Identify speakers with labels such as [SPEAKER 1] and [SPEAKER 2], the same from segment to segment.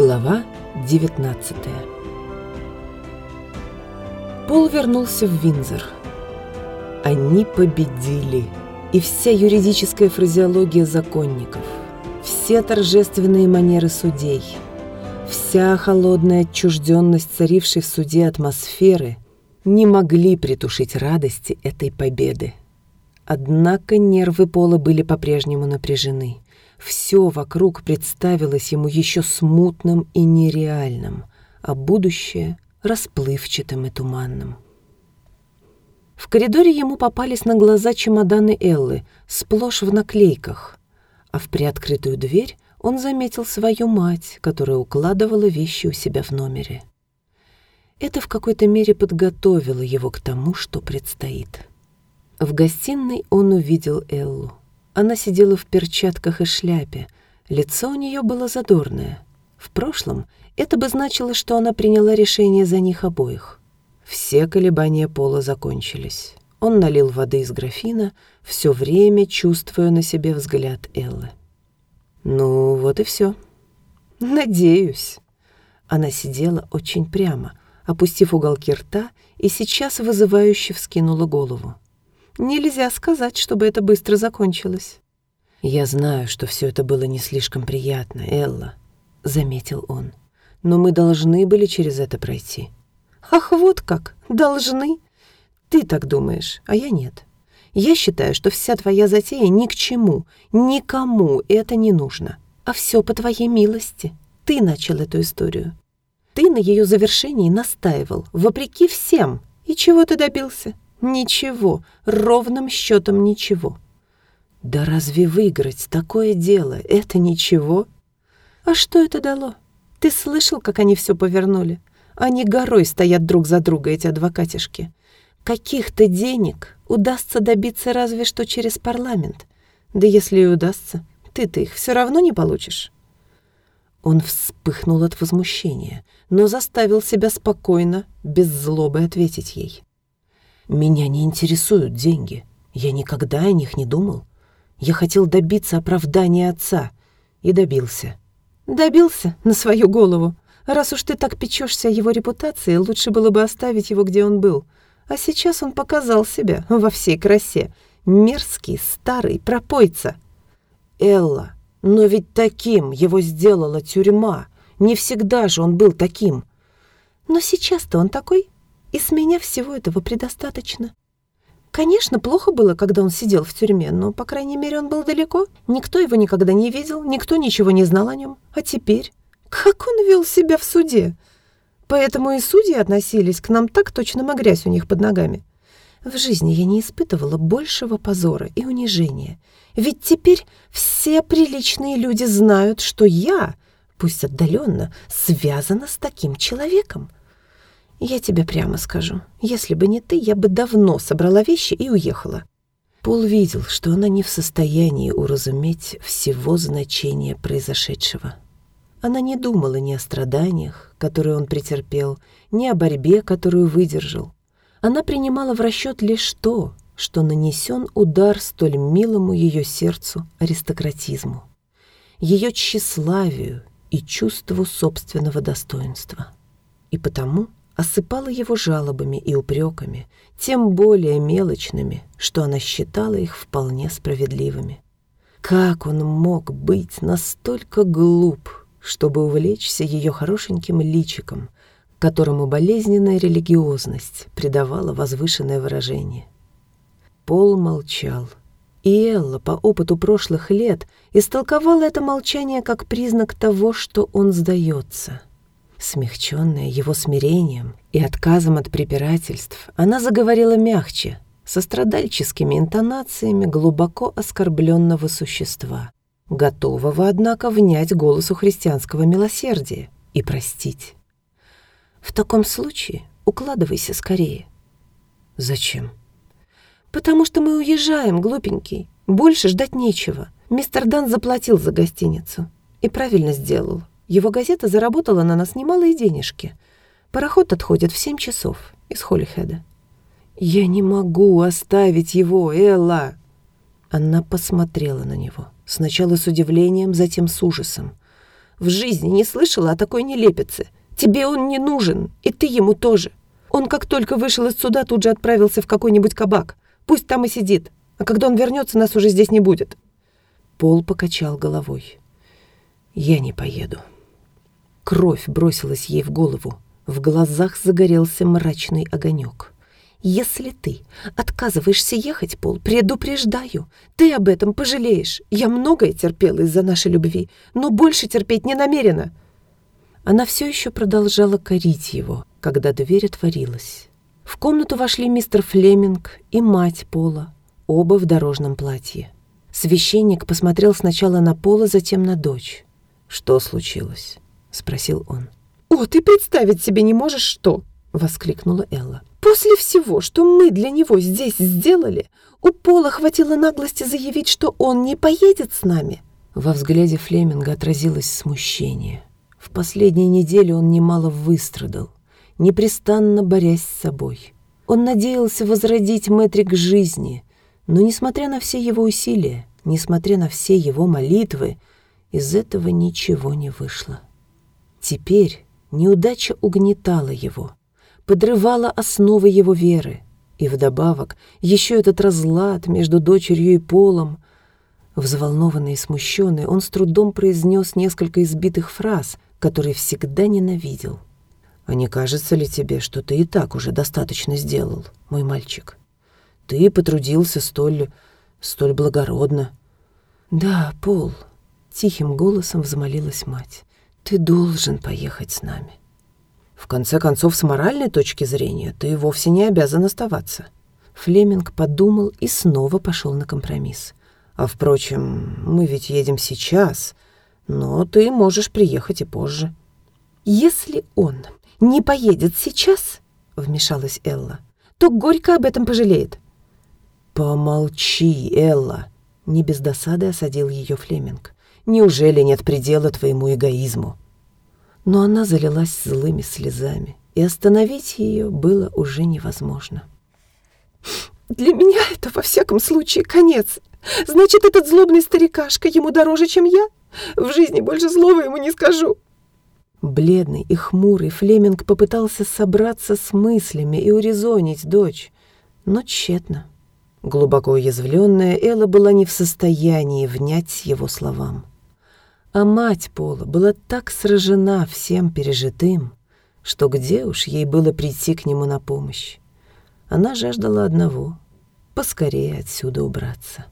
[SPEAKER 1] Глава 19 Пол вернулся в Винзор. Они победили. И вся юридическая фразеология законников, все торжественные манеры судей, вся холодная отчужденность царившей в суде атмосферы не могли притушить радости этой победы. Однако нервы Пола были по-прежнему напряжены – все вокруг представилось ему еще смутным и нереальным, а будущее — расплывчатым и туманным. В коридоре ему попались на глаза чемоданы Эллы, сплошь в наклейках, а в приоткрытую дверь он заметил свою мать, которая укладывала вещи у себя в номере. Это в какой-то мере подготовило его к тому, что предстоит. В гостиной он увидел Эллу. Она сидела в перчатках и шляпе. Лицо у нее было задорное. В прошлом это бы значило, что она приняла решение за них обоих. Все колебания пола закончились. Он налил воды из графина, все время чувствуя на себе взгляд Эллы. «Ну, вот и все. Надеюсь». Она сидела очень прямо, опустив уголки рта, и сейчас вызывающе вскинула голову. Нельзя сказать, чтобы это быстро закончилось. «Я знаю, что все это было не слишком приятно, Элла», — заметил он. «Но мы должны были через это пройти». «Ах, вот как! Должны? Ты так думаешь, а я нет. Я считаю, что вся твоя затея ни к чему, никому это не нужно. А все по твоей милости. Ты начал эту историю. Ты на ее завершении настаивал, вопреки всем. И чего ты добился? Ничего, ровным счетом ничего. Да разве выиграть такое дело — это ничего? А что это дало? Ты слышал, как они все повернули? Они горой стоят друг за друга, эти адвокатишки. Каких-то денег удастся добиться разве что через парламент. Да если и удастся, ты-то их все равно не получишь. Он вспыхнул от возмущения, но заставил себя спокойно, без злобы ответить ей. Меня не интересуют деньги. Я никогда о них не думал. Я хотел добиться оправдания отца. И добился. Добился на свою голову. Раз уж ты так печешься о его репутации, лучше было бы оставить его, где он был. А сейчас он показал себя во всей красе. Мерзкий, старый пропойца. Элла, но ведь таким его сделала тюрьма. Не всегда же он был таким. Но сейчас-то он такой. И с меня всего этого предостаточно. Конечно, плохо было, когда он сидел в тюрьме, но, по крайней мере, он был далеко. Никто его никогда не видел, никто ничего не знал о нем. А теперь? Как он вел себя в суде? Поэтому и судьи относились к нам так, точно мы грязь у них под ногами. В жизни я не испытывала большего позора и унижения. Ведь теперь все приличные люди знают, что я, пусть отдаленно, связана с таким человеком. Я тебе прямо скажу, если бы не ты, я бы давно собрала вещи и уехала. Пол видел, что она не в состоянии уразуметь всего значения произошедшего. Она не думала ни о страданиях, которые он претерпел, ни о борьбе, которую выдержал. Она принимала в расчет лишь то, что нанесен удар столь милому ее сердцу аристократизму, ее тщеславию и чувству собственного достоинства. И потому осыпала его жалобами и упреками, тем более мелочными, что она считала их вполне справедливыми. Как он мог быть настолько глуп, чтобы увлечься ее хорошеньким личиком, которому болезненная религиозность придавала возвышенное выражение? Пол молчал, и Элла по опыту прошлых лет истолковала это молчание как признак того, что он сдается — Смягченная его смирением и отказом от препирательств, она заговорила мягче, со страдальческими интонациями глубоко оскорбленного существа, готового, однако, внять голосу христианского милосердия и простить. «В таком случае укладывайся скорее». «Зачем?» «Потому что мы уезжаем, глупенький. Больше ждать нечего. Мистер Дан заплатил за гостиницу. И правильно сделал. Его газета заработала на нас немалые денежки. Пароход отходит в семь часов из Холлихеда. «Я не могу оставить его, Элла!» Она посмотрела на него. Сначала с удивлением, затем с ужасом. В жизни не слышала о такой нелепице. Тебе он не нужен, и ты ему тоже. Он как только вышел из суда, тут же отправился в какой-нибудь кабак. Пусть там и сидит. А когда он вернется, нас уже здесь не будет». Пол покачал головой. «Я не поеду». Кровь бросилась ей в голову. В глазах загорелся мрачный огонек. «Если ты отказываешься ехать, Пол, предупреждаю, ты об этом пожалеешь. Я многое терпела из-за нашей любви, но больше терпеть не намерена». Она все еще продолжала корить его, когда дверь отворилась. В комнату вошли мистер Флеминг и мать Пола, оба в дорожном платье. Священник посмотрел сначала на Пола, затем на дочь. «Что случилось?» — спросил он. «О, ты представить себе не можешь, что!» — воскликнула Элла. «После всего, что мы для него здесь сделали, у Пола хватило наглости заявить, что он не поедет с нами». Во взгляде Флеминга отразилось смущение. В последние недели он немало выстрадал, непрестанно борясь с собой. Он надеялся возродить Мэтри к жизни, но, несмотря на все его усилия, несмотря на все его молитвы, из этого ничего не вышло. Теперь неудача угнетала его, подрывала основы его веры, и вдобавок еще этот разлад между дочерью и Полом. Взволнованный и смущенный, он с трудом произнес несколько избитых фраз, которые всегда ненавидел. «А не кажется ли тебе, что ты и так уже достаточно сделал, мой мальчик? Ты потрудился столь... столь благородно». «Да, Пол», — тихим голосом взмолилась мать. Ты должен поехать с нами. В конце концов, с моральной точки зрения, ты вовсе не обязан оставаться. Флеминг подумал и снова пошел на компромисс. А впрочем, мы ведь едем сейчас, но ты можешь приехать и позже. Если он не поедет сейчас, вмешалась Элла, то горько об этом пожалеет. Помолчи, Элла, не без досады осадил ее Флеминг. Неужели нет предела твоему эгоизму?» Но она залилась злыми слезами, и остановить ее было уже невозможно. «Для меня это, во всяком случае, конец. Значит, этот злобный старикашка ему дороже, чем я? В жизни больше злого ему не скажу». Бледный и хмурый Флеминг попытался собраться с мыслями и урезонить дочь, но тщетно. Глубоко уязвленная Элла была не в состоянии внять его словам. А мать Пола была так сражена всем пережитым, что где уж ей было прийти к нему на помощь. Она жаждала одного — поскорее отсюда убраться.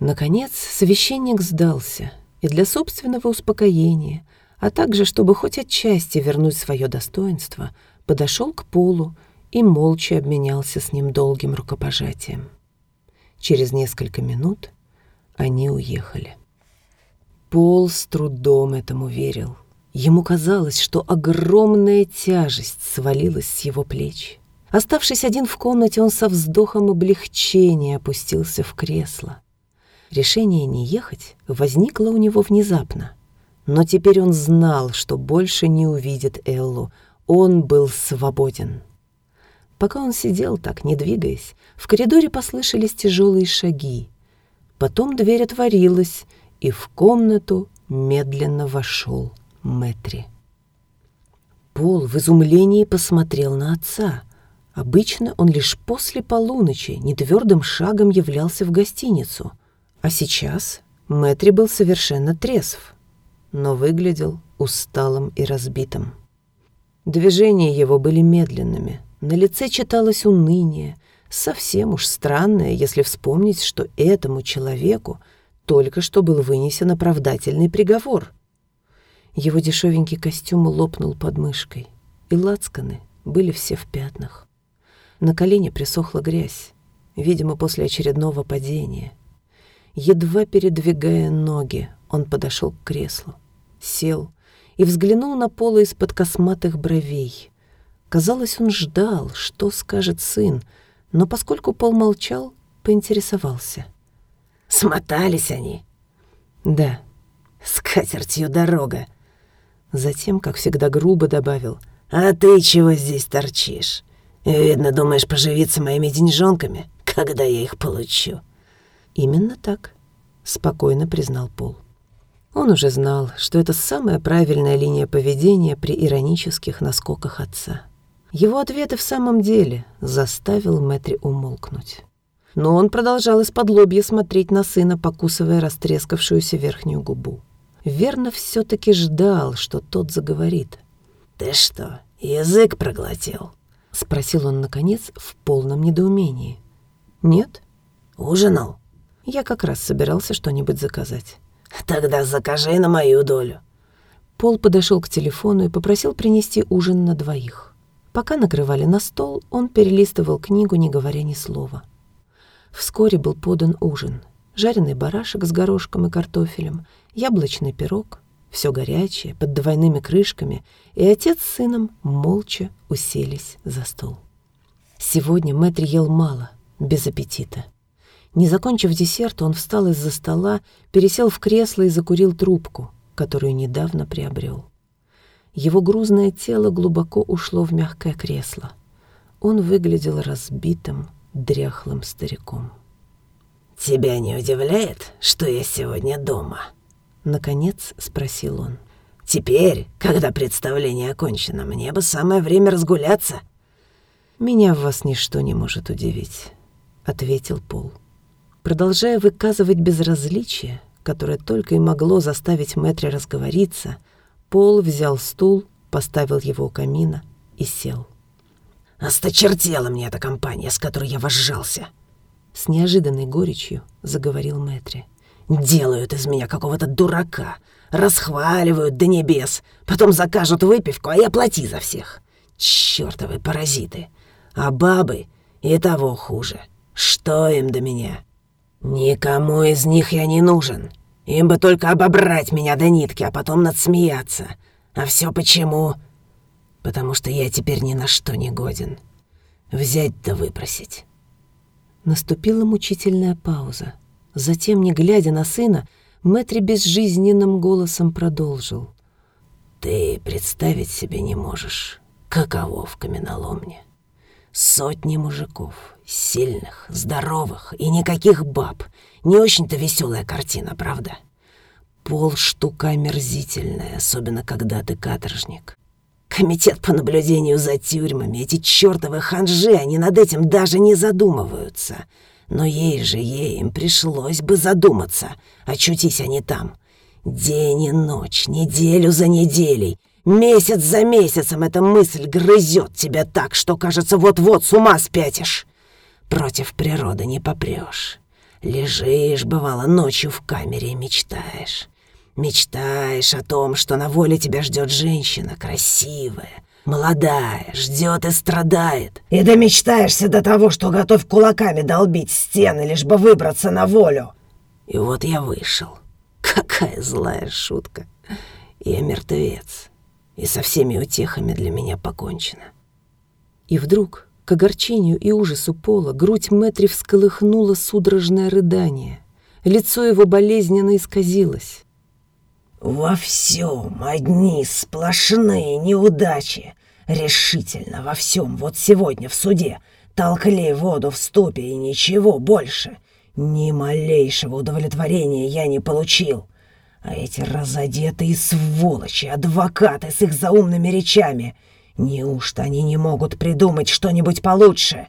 [SPEAKER 1] Наконец священник сдался, и для собственного успокоения, а также, чтобы хоть отчасти вернуть свое достоинство, подошел к Полу и молча обменялся с ним долгим рукопожатием. Через несколько минут они уехали. Пол с трудом этому верил. Ему казалось, что огромная тяжесть свалилась с его плеч. Оставшись один в комнате, он со вздохом облегчения опустился в кресло. Решение не ехать возникло у него внезапно. Но теперь он знал, что больше не увидит Эллу. Он был свободен. Пока он сидел так, не двигаясь, в коридоре послышались тяжелые шаги. Потом дверь отворилась, и в комнату медленно вошел Мэтри. Пол в изумлении посмотрел на отца. Обычно он лишь после полуночи нетвердым шагом являлся в гостиницу, а сейчас Мэтри был совершенно трезв, но выглядел усталым и разбитым. Движения его были медленными, на лице читалось уныние, совсем уж странное, если вспомнить, что этому человеку только что был вынесен оправдательный приговор. Его дешевенький костюм лопнул под мышкой, и лацканы были все в пятнах. На колени присохла грязь, видимо, после очередного падения. Едва передвигая ноги, он подошел к креслу, сел и взглянул на поло из-под косматых бровей. Казалось, он ждал, что скажет сын, но поскольку Пол молчал, поинтересовался — Смотались они. Да, с катертью дорога. Затем, как всегда, грубо добавил. А ты чего здесь торчишь? Видно, думаешь поживиться моими деньжонками, когда я их получу. Именно так, спокойно признал Пол. Он уже знал, что это самая правильная линия поведения при иронических наскоках отца. Его ответ и в самом деле заставил Мэтри умолкнуть. Но он продолжал из-под лобья смотреть на сына, покусывая растрескавшуюся верхнюю губу. Верно все таки ждал, что тот заговорит.
[SPEAKER 2] «Ты что, язык проглотил?»
[SPEAKER 1] — спросил он, наконец, в полном недоумении. «Нет?»
[SPEAKER 2] «Ужинал?»
[SPEAKER 1] Я как раз собирался что-нибудь заказать.
[SPEAKER 2] «Тогда закажи на мою долю».
[SPEAKER 1] Пол подошел к телефону и попросил принести ужин на двоих. Пока накрывали на стол, он перелистывал книгу, не говоря ни слова. Вскоре был подан ужин. Жареный барашек с горошком и картофелем, яблочный пирог, все горячее, под двойными крышками, и отец с сыном молча уселись за стол. Сегодня Мэтри ел мало, без аппетита. Не закончив десерт, он встал из-за стола, пересел в кресло и закурил трубку, которую недавно приобрел. Его грузное тело глубоко ушло в мягкое кресло. Он выглядел разбитым, дряхлым стариком.
[SPEAKER 2] «Тебя не удивляет, что я сегодня дома?»
[SPEAKER 1] Наконец спросил он.
[SPEAKER 2] «Теперь, когда представление окончено, мне бы самое время разгуляться».
[SPEAKER 1] «Меня в вас ничто не может удивить», — ответил Пол. Продолжая выказывать безразличие, которое только и могло заставить Мэтри разговориться, Пол взял стул, поставил его у камина и сел.
[SPEAKER 2] «Осточертела мне эта компания, с которой я вожжался!»
[SPEAKER 1] С неожиданной горечью заговорил Мэтри.
[SPEAKER 2] «Делают из меня какого-то дурака, расхваливают до небес, потом закажут выпивку, а я плати за всех. Чёртовы паразиты! А бабы и того хуже. Что им до меня? Никому из них я не нужен. Им бы только обобрать меня до нитки, а потом надсмеяться. А все почему? Потому что я теперь ни на что не годен. Взять да выпросить.
[SPEAKER 1] Наступила мучительная пауза. Затем, не глядя на сына, Мэтри безжизненным голосом продолжил.
[SPEAKER 2] «Ты представить себе не можешь, каково в каменоломне. Сотни мужиков, сильных, здоровых и никаких баб. Не очень-то веселая картина, правда? Пол штука омерзительная, особенно когда ты каторжник. Комитет по наблюдению за тюрьмами, эти чертовы ханжи, они над этим даже не задумываются. Но ей же, ей им пришлось бы задуматься, очутись они там. День и ночь, неделю за неделей, месяц за месяцем эта мысль грызет тебя так, что, кажется, вот-вот с ума спятишь. Против природы не попрешь. Лежишь, бывало, ночью в камере и мечтаешь. Мечтаешь о том, что на воле тебя ждет женщина красивая, молодая, ждет и страдает. И домечтаешься до того, что готов кулаками долбить стены, лишь бы выбраться на волю. И вот я вышел. Какая злая шутка. Я мертвец. И со всеми утехами для меня покончено.
[SPEAKER 1] И вдруг, к огорчению и ужасу Пола, грудь Мэтри всколыхнула судорожное рыдание. Лицо его болезненно исказилось.
[SPEAKER 2] Во всем одни сплошные неудачи. Решительно во всем. Вот сегодня в суде толкли воду в ступе и ничего больше. Ни малейшего удовлетворения я не получил. А эти разодетые сволочи, адвокаты с их заумными речами, неужто они не могут придумать что-нибудь получше?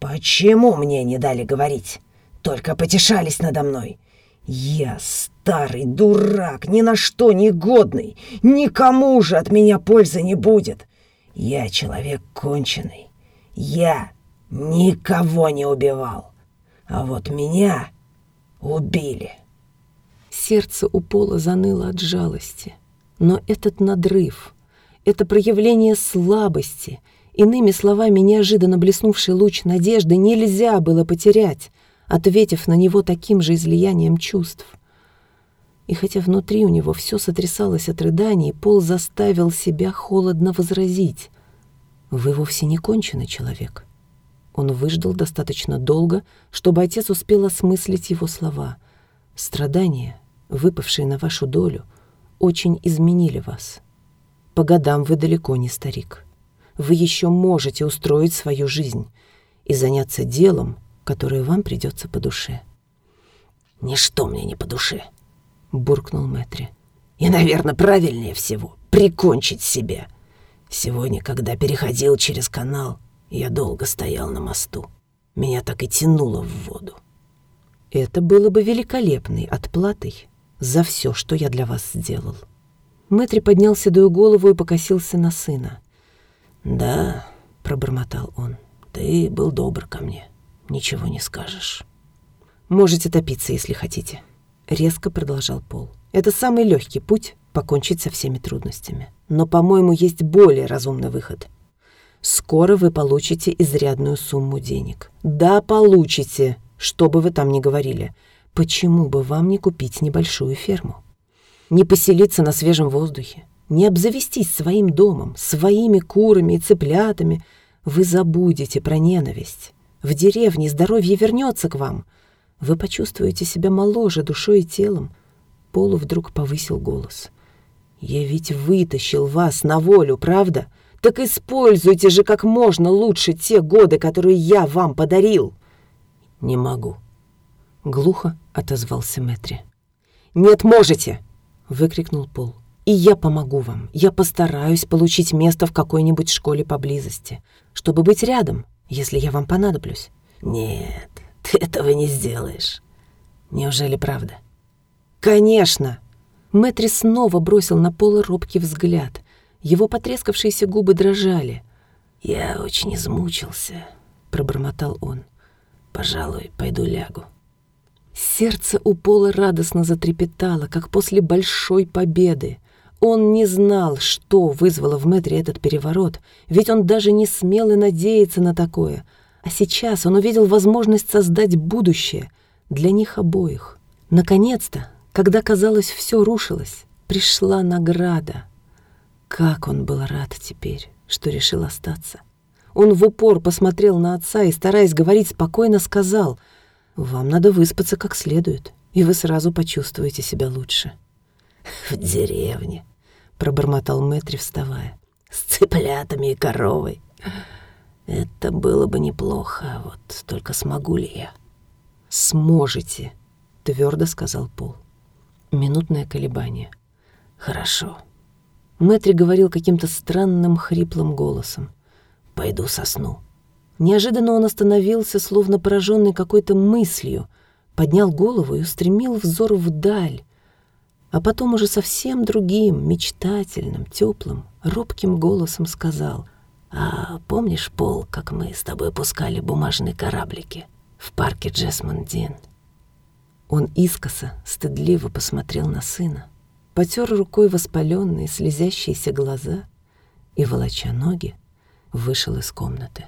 [SPEAKER 2] Почему мне не дали говорить? Только потешались надо мной. Я старый дурак, ни на что не годный, никому же от меня пользы не будет. Я человек конченый. Я никого не убивал. А вот меня убили.
[SPEAKER 1] Сердце у Пола заныло от жалости. Но этот надрыв, это проявление слабости, иными словами, неожиданно блеснувший луч надежды нельзя было потерять — ответив на него таким же излиянием чувств. И хотя внутри у него все сотрясалось от рыданий, Пол заставил себя холодно возразить. «Вы вовсе не конченый человек». Он выждал достаточно долго, чтобы отец успел осмыслить его слова. «Страдания, выпавшие на вашу долю, очень изменили вас. По годам вы далеко не старик. Вы еще можете устроить свою жизнь и заняться делом, которое вам придется по душе.
[SPEAKER 2] «Ничто мне не по душе», —
[SPEAKER 1] буркнул Мэтри.
[SPEAKER 2] «И, наверное, правильнее всего прикончить себя. Сегодня, когда переходил через канал, я долго стоял на мосту. Меня так и тянуло в воду.
[SPEAKER 1] Это было бы великолепной отплатой за все, что я для вас сделал. Мэтри поднял седую голову и покосился на сына.
[SPEAKER 2] «Да», — пробормотал он, — «ты был добр ко мне. Ничего не скажешь».
[SPEAKER 1] «Можете топиться, если хотите», — резко продолжал Пол. «Это самый легкий путь покончить со всеми трудностями. Но, по-моему, есть более разумный выход. Скоро вы получите изрядную сумму денег. Да, получите, что бы вы там ни говорили. Почему бы вам не купить небольшую ферму? Не поселиться на свежем воздухе, не обзавестись своим домом, своими курами и цыплятами. Вы забудете про ненависть. В деревне здоровье вернется к вам. Вы почувствуете себя моложе душой и телом. Полу вдруг повысил голос. «Я ведь вытащил вас на волю, правда? Так используйте же как можно лучше те годы, которые я вам подарил.
[SPEAKER 2] Не могу.
[SPEAKER 1] Глухо отозвался Мэтри. Нет, можете, выкрикнул Пол. И я помогу вам. Я постараюсь получить место в какой-нибудь школе поблизости, чтобы быть рядом, если я вам понадоблюсь.
[SPEAKER 2] Нет, ты этого не сделаешь. Неужели правда?
[SPEAKER 1] Конечно. Мэтри снова бросил на Пола робкий взгляд. Его потрескавшиеся губы дрожали.
[SPEAKER 2] «Я очень измучился», — пробормотал он. «Пожалуй, пойду лягу».
[SPEAKER 1] Сердце у Пола радостно затрепетало, как после большой победы. Он не знал, что вызвало в Мэтре этот переворот, ведь он даже не смел и надеяться на такое. А сейчас он увидел возможность создать будущее для них обоих. Наконец-то, когда, казалось, все рушилось, пришла награда — как он был рад теперь, что решил остаться. Он в упор посмотрел на отца и, стараясь говорить спокойно, сказал, «Вам надо выспаться как следует, и вы сразу почувствуете себя лучше».
[SPEAKER 2] «В деревне», — пробормотал Мэтри, вставая, «с цыплятами и коровой. Это было бы неплохо, вот только смогу ли я?»
[SPEAKER 1] «Сможете», — твердо сказал Пол. Минутное колебание.
[SPEAKER 2] «Хорошо»,
[SPEAKER 1] Мэтри говорил каким-то странным хриплым голосом.
[SPEAKER 2] «Пойду сосну».
[SPEAKER 1] Неожиданно он остановился, словно пораженный какой-то мыслью, поднял голову и устремил взор вдаль, а потом уже совсем другим, мечтательным, теплым, робким голосом сказал,
[SPEAKER 2] «А помнишь, Пол, как мы с тобой пускали бумажные кораблики в парке Джесмонд Дин?»
[SPEAKER 1] Он искоса, стыдливо посмотрел на сына потер рукой воспаленные, слезящиеся глаза и, волоча ноги, вышел из комнаты.